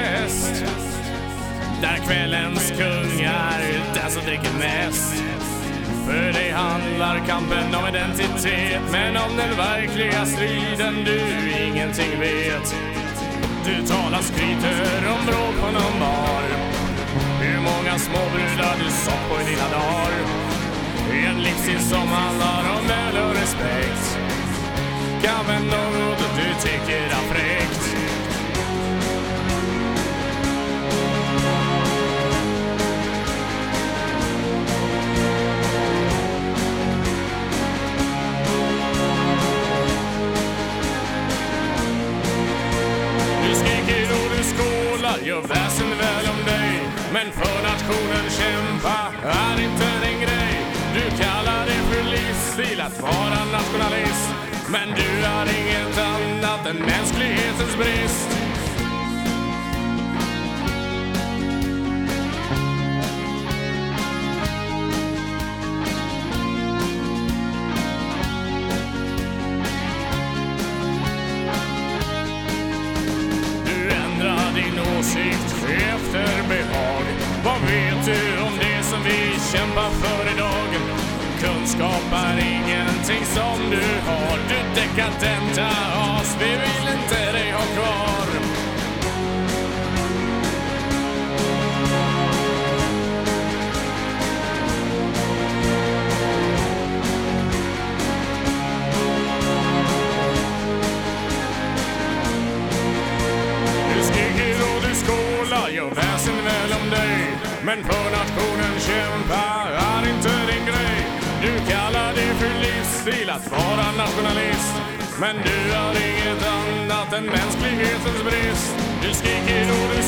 fest där kvällens kungar, den som dricker mest. För det handlar kampen om identitet men om den verkliga striden du ingenting vet. Du talar skryter om bråk på någon bar. Hur många småbrudar du såg på i dina dagar. En livsstil som handlar om öl och respekt. Kan väl gör väsen väl om dig. Men för nationen kämpa är inte din grej. Du kallar dig för livsstil att vara nationalist. Men du är inget annat än mänsklighetens brist. Din åsikt efter behag. Vad vet du om det som vi kämpar för idag? Kunskap är ingenting som du har. Du dekadenta as, vi vill inte dig ha kvar. Skålar, väsen väl om dig. Men för nationen kämpar är inte din grej. Du kallar det för livsstil att vara nationalist. Men du har inget annat än mänsklighetens brist. Du skriker och du